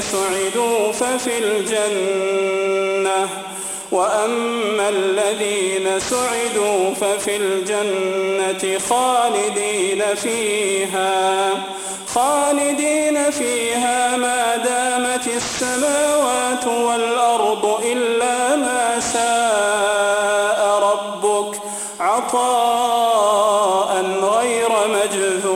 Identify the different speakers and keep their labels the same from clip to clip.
Speaker 1: سعدوا ففي الجنة. وأما الذين سعدوا ففي الجنة خالدين فيها. خالدين فيها ما دامت السماوات والأرض إلا ما شاء ربك. عطاء غير مجذوذ.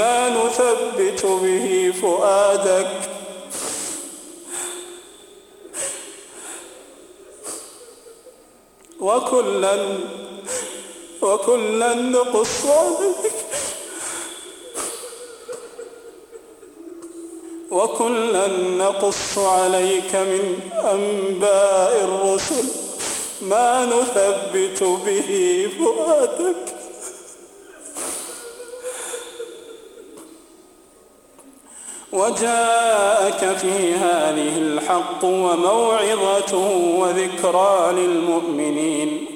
Speaker 1: ما نثبت به فؤادك. وكلا وكلا نقص عليك وكلا نقص عليك من أنباء الرسل. ما نثبت به فؤادك. وجاءك في هذه الحق وموعظة وذكرى للمؤمنين.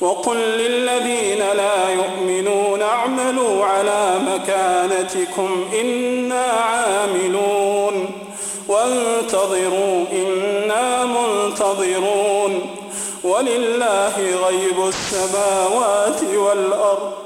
Speaker 1: وقل للذين لا يؤمنون اعملوا على مكانتكم إنا عاملون. وانتظروا إنا منتظرون. ولله غيب السماوات والأرض.